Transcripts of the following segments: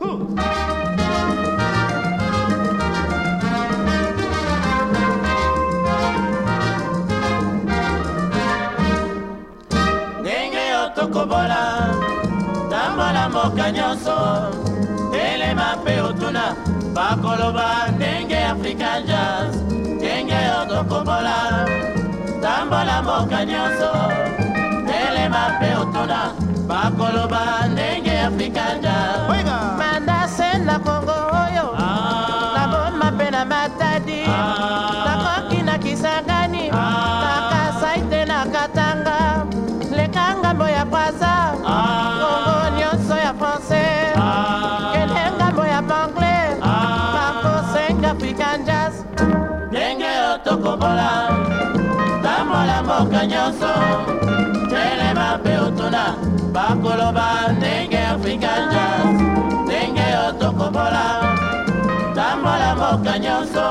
ndenge yo tokobola tambola mboka nyonso telema mpe otuna bakoloba ndenge african jazz ndenge yo tokobola tambola mboka nyonso telema mpe otuna bakoloba ndenge african jazz mboka nyonso telema mpe otuna bakoloba ndenge afrika jas ndenge otokobola tambola mboka nyonso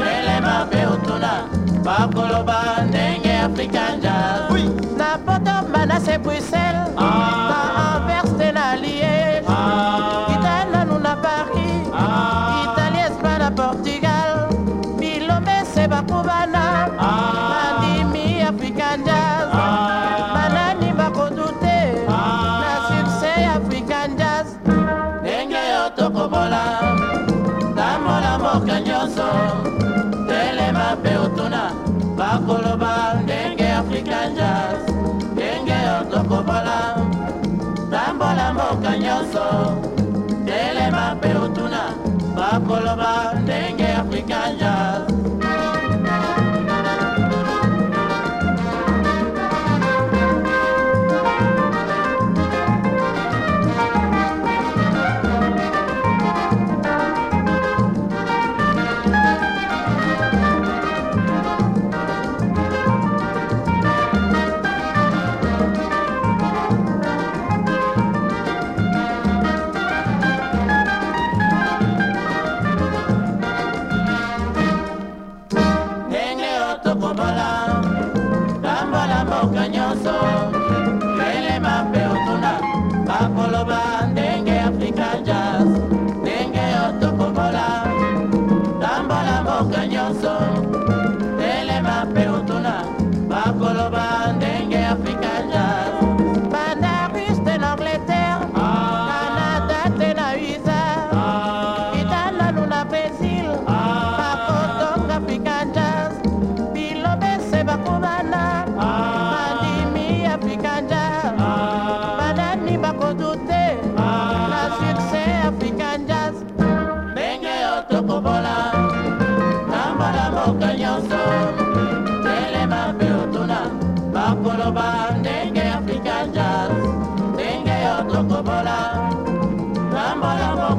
telema mpe otuna bakoloba ndenge afrika jas napoto manase puis Apollo. bobola, lambo lambo cañoso, lele mape otuna, van, dengue africa jazz, pomola, otokobola, lambo lambo cañoso, lele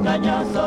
cañazo.